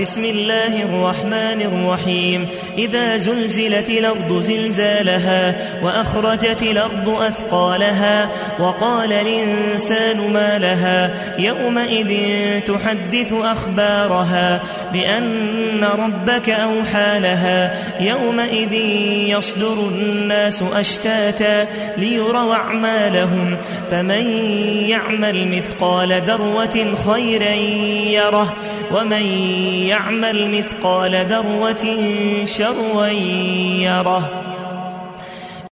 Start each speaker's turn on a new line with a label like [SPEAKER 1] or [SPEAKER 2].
[SPEAKER 1] بسم الله الرحمن الرحيم. إذا زلزلت الأرض زلزالها وأخرجت الأرض أثقالها وقال الإنسان ما لها يومئذ تحدث أخبارها بأن ربك أوحى لها يومئذ يصدر الناس أشتاتا ليروا أعمالهم فمن يعمل مثقال ذروة خيرا يره ومن يعمل مثقال ذرة شرا يره